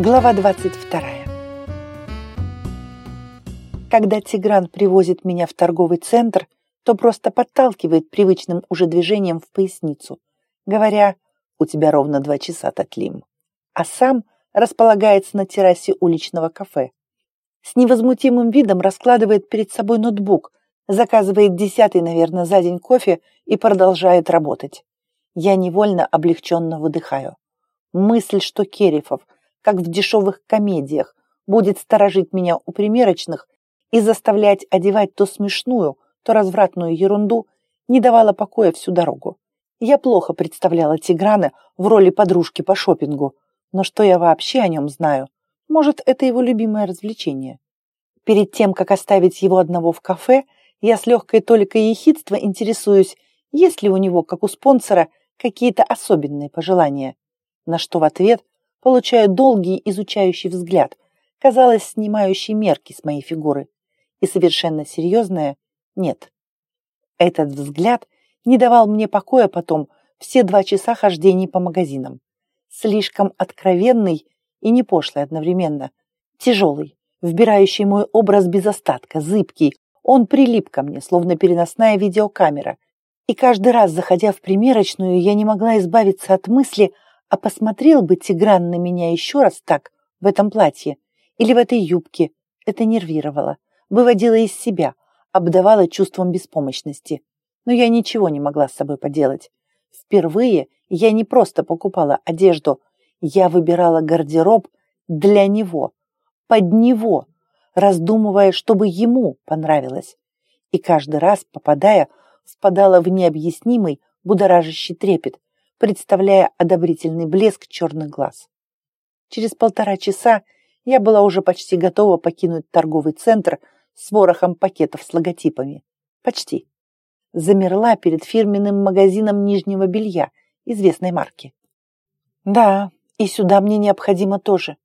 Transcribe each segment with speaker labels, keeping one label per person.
Speaker 1: Глава 22. Когда Тигран привозит меня в торговый центр, то просто подталкивает привычным уже движением в поясницу, говоря «У тебя ровно два часа, Татлим», а сам располагается на террасе уличного кафе. С невозмутимым видом раскладывает перед собой ноутбук, заказывает десятый, наверное, за день кофе и продолжает работать. Я невольно облегченно выдыхаю. Мысль, что Керифов – как в дешевых комедиях, будет сторожить меня у примерочных и заставлять одевать то смешную, то развратную ерунду, не давала покоя всю дорогу. Я плохо представляла Тиграна в роли подружки по шопингу, но что я вообще о нем знаю? Может, это его любимое развлечение? Перед тем, как оставить его одного в кафе, я с легкой толикой ехидства интересуюсь, есть ли у него, как у спонсора, какие-то особенные пожелания. На что в ответ получаю долгий изучающий взгляд, казалось, снимающий мерки с моей фигуры. И совершенно серьезное «нет». Этот взгляд не давал мне покоя потом все два часа хождений по магазинам. Слишком откровенный и не пошлый одновременно. Тяжелый, вбирающий мой образ без остатка, зыбкий. Он прилип ко мне, словно переносная видеокамера. И каждый раз, заходя в примерочную, я не могла избавиться от мысли – а посмотрел бы Тигран на меня еще раз так, в этом платье или в этой юбке, это нервировало, выводило из себя, обдавало чувством беспомощности. Но я ничего не могла с собой поделать. Впервые я не просто покупала одежду, я выбирала гардероб для него, под него, раздумывая, чтобы ему понравилось. И каждый раз, попадая, впадала в необъяснимый, будоражащий трепет, представляя одобрительный блеск черных глаз. Через полтора часа я была уже почти готова покинуть торговый центр с ворохом пакетов с логотипами. Почти. Замерла перед фирменным магазином нижнего белья известной марки. Да, и сюда мне необходимо тоже.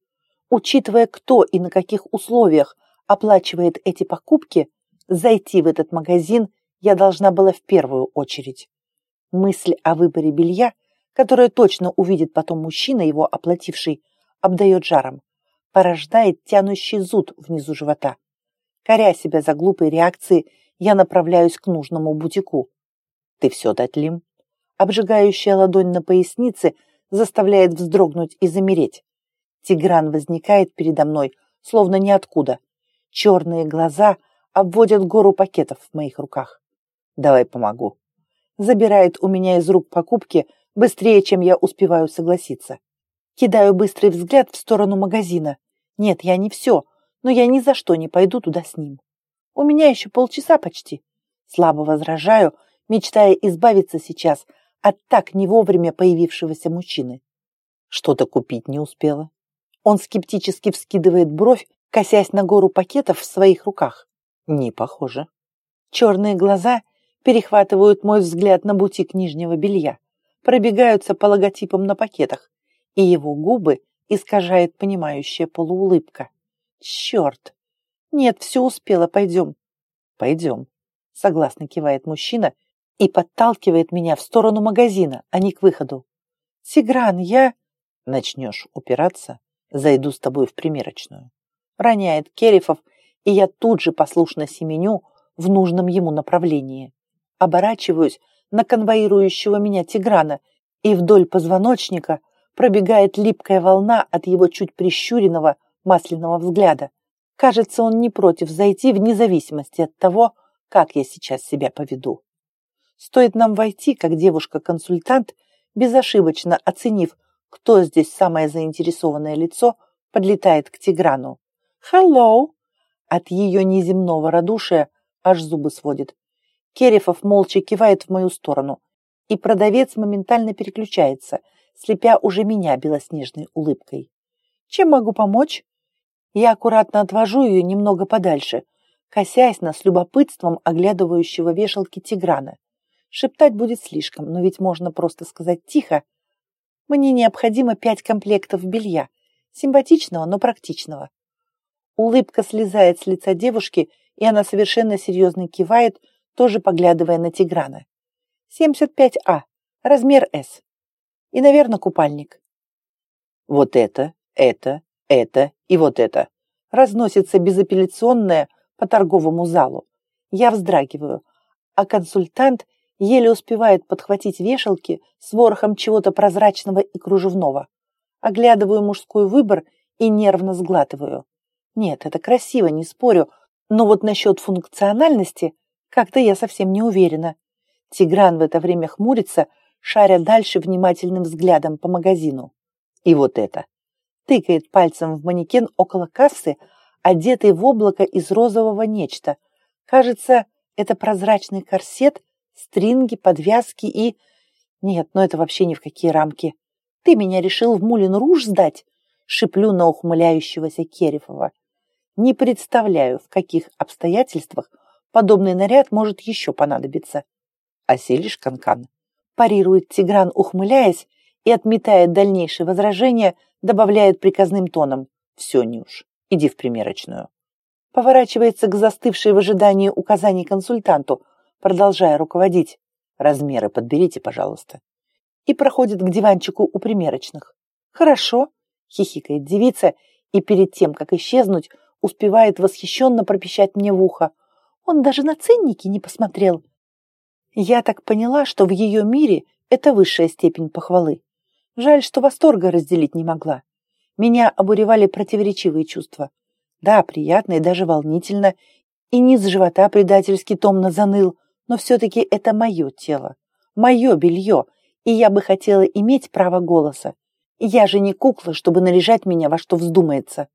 Speaker 1: Учитывая, кто и на каких условиях оплачивает эти покупки, зайти в этот магазин я должна была в первую очередь. Мысль о выборе белья которое точно увидит потом мужчина, его оплативший, обдает жаром, порождает тянущий зуд внизу живота. Коря себя за глупые реакции, я направляюсь к нужному бутику. «Ты все, Татлим?» Обжигающая ладонь на пояснице заставляет вздрогнуть и замереть. Тигран возникает передо мной, словно ниоткуда. Черные глаза обводят гору пакетов в моих руках. «Давай помогу». Забирает у меня из рук покупки – Быстрее, чем я успеваю согласиться. Кидаю быстрый взгляд в сторону магазина. Нет, я не все, но я ни за что не пойду туда с ним. У меня еще полчаса почти. Слабо возражаю, мечтая избавиться сейчас от так не вовремя появившегося мужчины. Что-то купить не успела. Он скептически вскидывает бровь, косясь на гору пакетов в своих руках. Не похоже. Черные глаза перехватывают мой взгляд на бутик нижнего белья пробегаются по логотипам на пакетах, и его губы искажает понимающая полуулыбка. Черт! Нет, все успела, пойдем. Пойдем, согласно кивает мужчина и подталкивает меня в сторону магазина, а не к выходу. Сигран, я... Начнешь упираться, зайду с тобой в примерочную. Роняет Керифов, и я тут же послушно семеню в нужном ему направлении. Оборачиваюсь, на конвоирующего меня Тиграна, и вдоль позвоночника пробегает липкая волна от его чуть прищуренного масляного взгляда. Кажется, он не против зайти вне зависимости от того, как я сейчас себя поведу. Стоит нам войти, как девушка-консультант, безошибочно оценив, кто здесь самое заинтересованное лицо, подлетает к Тиграну. «Hello!» От ее неземного радушия аж зубы сводит. Керефов молча кивает в мою сторону, и продавец моментально переключается, слепя уже меня белоснежной улыбкой. «Чем могу помочь?» Я аккуратно отвожу ее немного подальше, косясь на с любопытством оглядывающего вешалки Тиграна. Шептать будет слишком, но ведь можно просто сказать тихо. Мне необходимо пять комплектов белья, симпатичного, но практичного. Улыбка слезает с лица девушки, и она совершенно серьезно кивает, тоже поглядывая на Тиграна. 75А, размер С. И, наверное, купальник. Вот это, это, Это и вот это. Разносится безапелляционное по торговому залу. Я вздрагиваю, а консультант еле успевает подхватить вешалки с ворохом чего-то прозрачного и кружевного. Оглядываю мужской выбор и нервно сглатываю. Нет, это красиво, не спорю, но вот насчет функциональности как-то я совсем не уверена. Тигран в это время хмурится, шаря дальше внимательным взглядом по магазину. И вот это. Тыкает пальцем в манекен около кассы, одетый в облако из розового нечто. Кажется, это прозрачный корсет, стринги, подвязки и... Нет, ну это вообще ни в какие рамки. Ты меня решил в Мулин Руж сдать? Шиплю на ухмыляющегося Керифова. Не представляю, в каких обстоятельствах подобный наряд может еще понадобиться. Оселишь, Канкан? Парирует Тигран, ухмыляясь, и, отметая дальнейшие возражения, добавляет приказным тоном. Все, Нюш, иди в примерочную. Поворачивается к застывшей в ожидании указаний консультанту, продолжая руководить. Размеры подберите, пожалуйста. И проходит к диванчику у примерочных. Хорошо, хихикает девица, и перед тем, как исчезнуть, успевает восхищенно пропищать мне в ухо. Он даже на ценники не посмотрел. Я так поняла, что в ее мире это высшая степень похвалы. Жаль, что восторга разделить не могла. Меня обуревали противоречивые чувства. Да, приятно и даже волнительно, и низ живота предательски томно заныл, но все-таки это мое тело, мое белье, и я бы хотела иметь право голоса. Я же не кукла, чтобы наряжать меня во что вздумается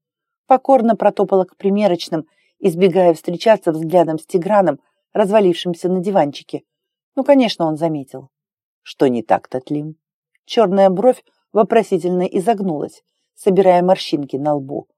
Speaker 1: покорно протопала к примерочным, избегая встречаться взглядом с Тиграном, развалившимся на диванчике. Ну, конечно, он заметил. Что не так, Татлим? Черная бровь вопросительно изогнулась, собирая морщинки на лбу.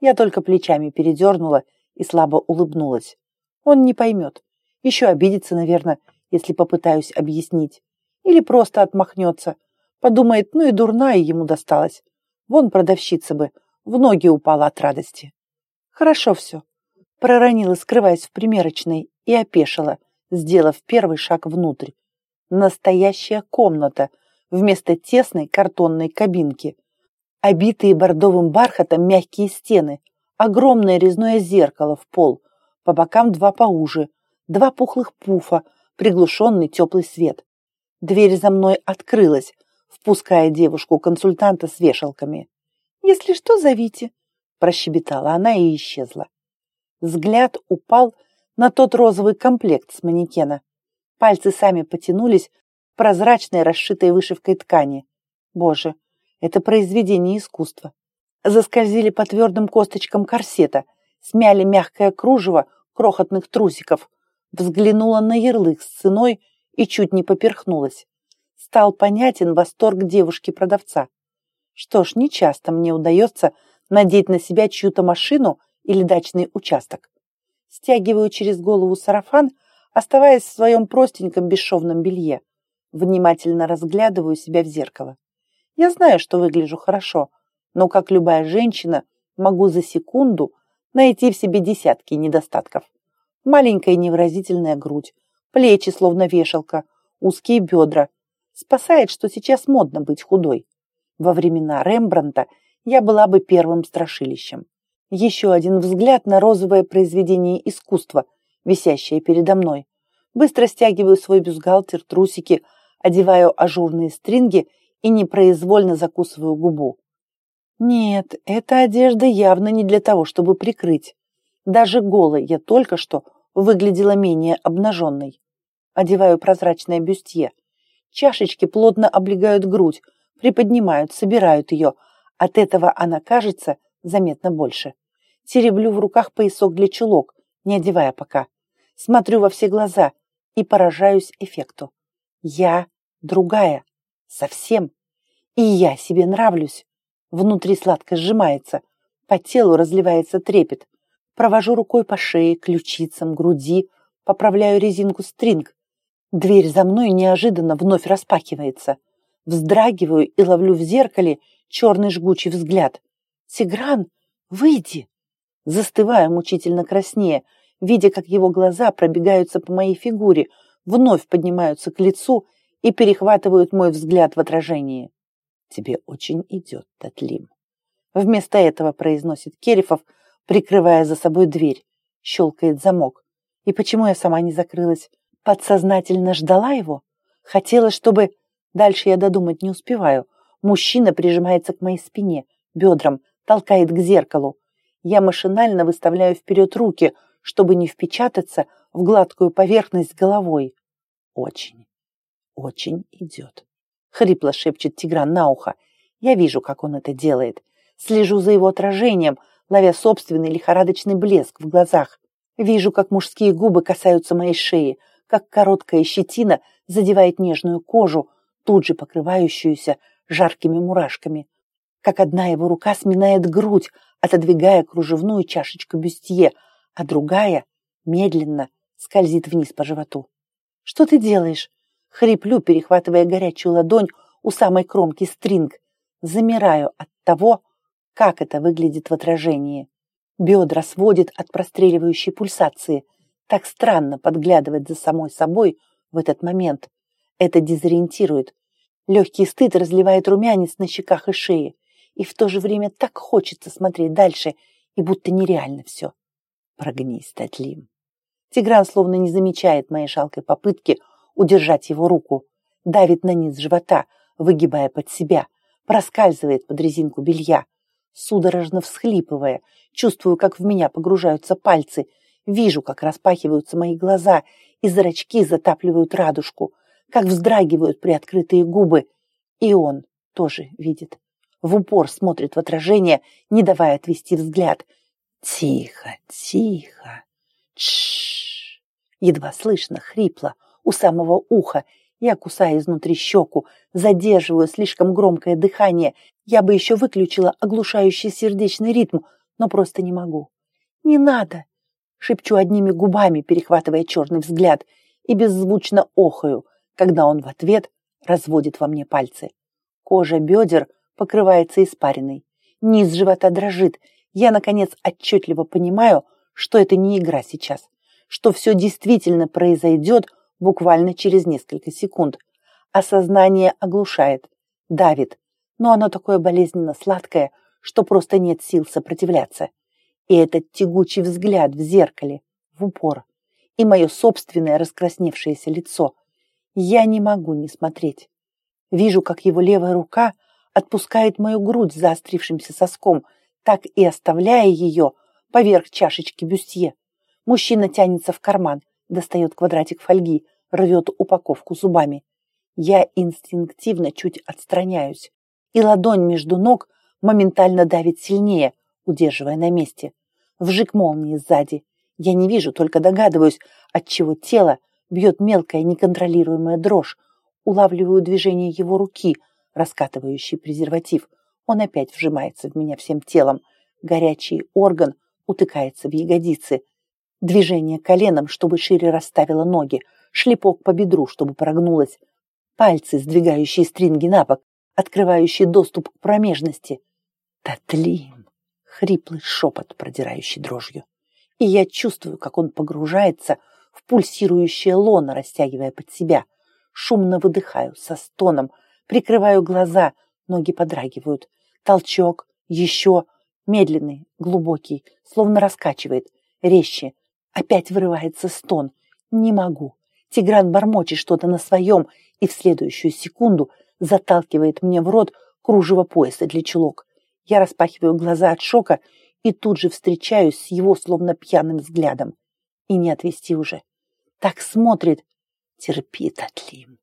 Speaker 1: Я только плечами передернула и слабо улыбнулась. Он не поймет. Еще обидится, наверное, если попытаюсь объяснить. Или просто отмахнется. Подумает, ну и дурная ему досталась. Вон продавщица бы в ноги упала от радости. Хорошо все. Проронила, скрываясь в примерочной, и опешила, сделав первый шаг внутрь. Настоящая комната вместо тесной картонной кабинки. Обитые бордовым бархатом мягкие стены, огромное резное зеркало в пол, по бокам два поуже, два пухлых пуфа, приглушенный теплый свет. Дверь за мной открылась, впуская девушку-консультанта с вешалками. «Если что, зовите», – прощебетала она и исчезла. Взгляд упал на тот розовый комплект с манекена. Пальцы сами потянулись к прозрачной, расшитой вышивкой ткани. Боже, это произведение искусства. Заскользили по твердым косточкам корсета, смяли мягкое кружево крохотных трусиков, взглянула на ярлык с ценой и чуть не поперхнулась. Стал понятен восторг девушки-продавца. Что ж, не часто мне удается надеть на себя чью-то машину или дачный участок. Стягиваю через голову сарафан, оставаясь в своем простеньком бесшовном белье. Внимательно разглядываю себя в зеркало. Я знаю, что выгляжу хорошо, но, как любая женщина, могу за секунду найти в себе десятки недостатков. Маленькая невыразительная грудь, плечи словно вешалка, узкие бедра. Спасает, что сейчас модно быть худой. Во времена Рембранта я была бы первым страшилищем. Еще один взгляд на розовое произведение искусства, висящее передо мной. Быстро стягиваю свой бюстгальтер, трусики, одеваю ажурные стринги и непроизвольно закусываю губу. Нет, эта одежда явно не для того, чтобы прикрыть. Даже голой я только что выглядела менее обнаженной. Одеваю прозрачное бюстье. Чашечки плотно облегают грудь, приподнимают, собирают ее. От этого она кажется заметно больше. Тереблю в руках поясок для чулок, не одевая пока. Смотрю во все глаза и поражаюсь эффекту. Я другая. Совсем. И я себе нравлюсь. Внутри сладко сжимается. По телу разливается трепет. Провожу рукой по шее, ключицам, груди, поправляю резинку стринг. Дверь за мной неожиданно вновь распахивается. Вздрагиваю и ловлю в зеркале черный жгучий взгляд. «Тигран, выйди!» Застываю мучительно краснее, видя, как его глаза пробегаются по моей фигуре, вновь поднимаются к лицу и перехватывают мой взгляд в отражении. «Тебе очень идет, Татлим». Вместо этого произносит Керифов, прикрывая за собой дверь. Щелкает замок. И почему я сама не закрылась? Подсознательно ждала его? Хотела, чтобы... Дальше я додумать не успеваю. Мужчина прижимается к моей спине, бедрам, толкает к зеркалу. Я машинально выставляю вперед руки, чтобы не впечататься в гладкую поверхность головой. Очень, очень идет. Хрипло шепчет Тигран на ухо. Я вижу, как он это делает. Слежу за его отражением, ловя собственный лихорадочный блеск в глазах. Вижу, как мужские губы касаются моей шеи, как короткая щетина задевает нежную кожу, тут же покрывающуюся жаркими мурашками. Как одна его рука сминает грудь, отодвигая кружевную чашечку бюстье, а другая медленно скользит вниз по животу. «Что ты делаешь?» Хриплю, перехватывая горячую ладонь у самой кромки стринг. Замираю от того, как это выглядит в отражении. Бедра сводит от простреливающей пульсации. Так странно подглядывать за самой собой в этот момент. Это дезориентирует. Легкий стыд разливает румянец на щеках и шее. И в то же время так хочется смотреть дальше, и будто нереально все. Прогнись, Татлим. Тигран словно не замечает моей жалкой попытки удержать его руку. Давит на низ живота, выгибая под себя. Проскальзывает под резинку белья судорожно всхлипывая, чувствую, как в меня погружаются пальцы, вижу, как распахиваются мои глаза, и зрачки затапливают радужку, как вздрагивают приоткрытые губы. И он тоже видит. В упор смотрит в отражение, не давая отвести взгляд. Тихо, тихо. Тш. Едва слышно, хрипло, у самого уха, я кусаю изнутри щеку, задерживаю слишком громкое дыхание. Я бы еще выключила оглушающий сердечный ритм, но просто не могу. «Не надо!» — шепчу одними губами, перехватывая черный взгляд, и беззвучно охаю, когда он в ответ разводит во мне пальцы. Кожа бедер покрывается испариной. Низ живота дрожит. Я, наконец, отчетливо понимаю, что это не игра сейчас, что все действительно произойдет буквально через несколько секунд. Осознание оглушает, давит, но оно такое болезненно сладкое, что просто нет сил сопротивляться. И этот тягучий взгляд в зеркале, в упор, и мое собственное раскрасневшееся лицо. Я не могу не смотреть. Вижу, как его левая рука отпускает мою грудь заострившимся соском, так и оставляя ее поверх чашечки бюстье. Мужчина тянется в карман, достает квадратик фольги, рвет упаковку зубами. Я инстинктивно чуть отстраняюсь, и ладонь между ног моментально давит сильнее, удерживая на месте. Вжик молнии сзади. Я не вижу, только догадываюсь, от чего тело бьет мелкая неконтролируемая дрожь. Улавливаю движение его руки, раскатывающий презерватив. Он опять вжимается в меня всем телом. Горячий орган утыкается в ягодицы. Движение коленом, чтобы шире расставила ноги, шлепок по бедру, чтобы прогнулась, пальцы, сдвигающие стринги на бок, открывающие доступ к промежности. Татлим! Хриплый шепот, продирающий дрожью. И я чувствую, как он погружается в пульсирующее лоно, растягивая под себя. Шумно выдыхаю, со стоном, прикрываю глаза, ноги подрагивают. Толчок, еще, медленный, глубокий, словно раскачивает, резче, Опять вырывается стон. Не могу. Тигран бормочет что-то на своем и в следующую секунду заталкивает мне в рот кружево пояса для чулок. Я распахиваю глаза от шока и тут же встречаюсь с его словно пьяным взглядом. И не отвести уже. Так смотрит. Терпит Атлим.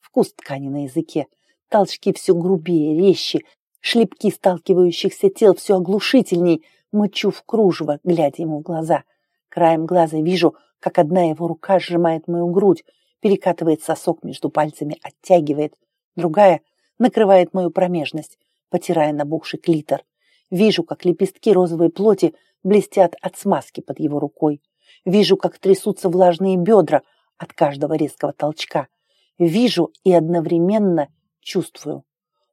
Speaker 1: Вкус ткани на языке. Толчки все грубее, резче. Шлепки сталкивающихся тел все оглушительней. Мычу в кружево, глядя ему в глаза. Краем глаза вижу, как одна его рука сжимает мою грудь, перекатывает сосок между пальцами, оттягивает. Другая накрывает мою промежность, потирая набухший клитор. Вижу, как лепестки розовой плоти блестят от смазки под его рукой. Вижу, как трясутся влажные бедра от каждого резкого толчка. Вижу и одновременно чувствую.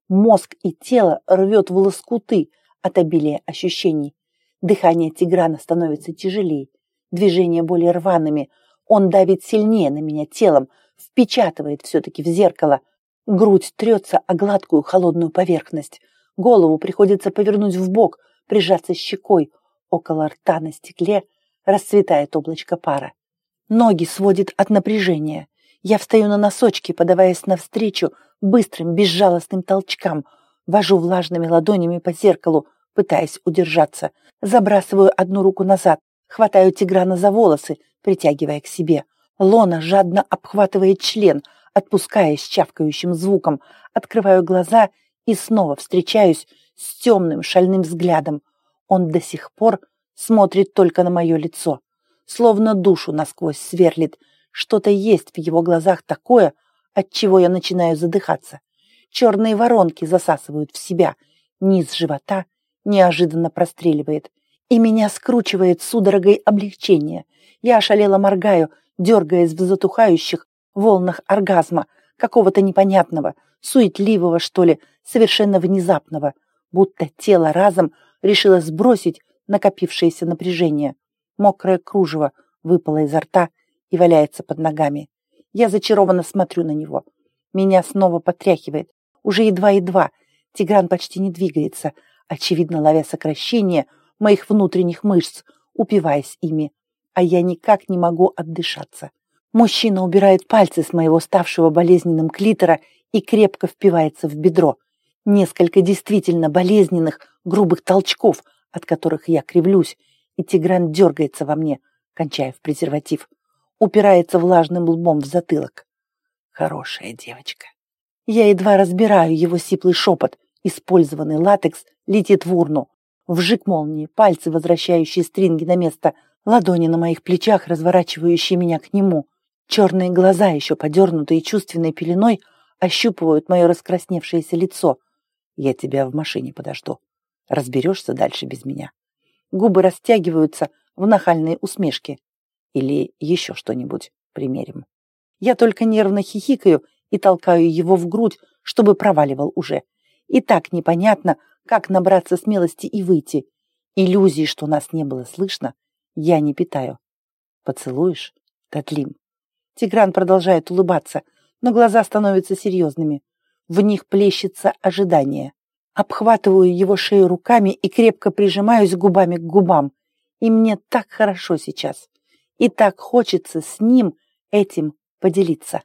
Speaker 1: Мозг и тело рвет в лоскуты от обилия ощущений. Дыхание Тиграна становится тяжелее, движения более рваными. Он давит сильнее на меня телом, впечатывает все-таки в зеркало. Грудь трется о гладкую холодную поверхность. Голову приходится повернуть в бок, прижаться щекой. Около рта на стекле расцветает облачко пара. Ноги сводит от напряжения. Я встаю на носочки, подаваясь навстречу быстрым, безжалостным толчкам, вожу влажными ладонями по зеркалу, пытаясь удержаться. Забрасываю одну руку назад, хватаю Тиграна за волосы, притягивая к себе. Лона жадно обхватывает член, отпуская с чавкающим звуком, открываю глаза и снова встречаюсь с темным шальным взглядом. Он до сих пор смотрит только на мое лицо, словно душу насквозь сверлит. Что-то есть в его глазах такое, от чего я начинаю задыхаться. Черные воронки засасывают в себя, низ живота неожиданно простреливает, и меня скручивает судорогой облегчения. Я ошалело моргаю, дергаясь в затухающих волнах оргазма, какого-то непонятного, суетливого, что ли, совершенно внезапного, будто тело разом решило сбросить накопившееся напряжение. Мокрое кружево выпало изо рта и валяется под ногами. Я зачарованно смотрю на него. Меня снова потряхивает. Уже едва-едва. Тигран почти не двигается, очевидно ловя сокращение моих внутренних мышц, упиваясь ими. А я никак не могу отдышаться. Мужчина убирает пальцы с моего ставшего болезненным клитора и крепко впивается в бедро. Несколько действительно болезненных, грубых толчков, от которых я кривлюсь, и Тигран дергается во мне, кончая в презерватив. Упирается влажным лбом в затылок. Хорошая девочка. Я едва разбираю его сиплый шепот. Использованный латекс летит в урну. Вжик молнии, пальцы, возвращающие стринги на место, ладони на моих плечах, разворачивающие меня к нему. Черные глаза, еще подернутые чувственной пеленой, ощупывают мое раскрасневшееся лицо. Я тебя в машине подожду. Разберешься дальше без меня. Губы растягиваются в нахальной усмешке. Или еще что-нибудь примерим. Я только нервно хихикаю и толкаю его в грудь, чтобы проваливал уже. И так непонятно, как набраться смелости и выйти. Иллюзии, что нас не было слышно, я не питаю. Поцелуешь, Татлим? Тигран продолжает улыбаться, но глаза становятся серьезными. В них плещется ожидание. Обхватываю его шею руками и крепко прижимаюсь губами к губам. И мне так хорошо сейчас. И так хочется с ним этим поделиться.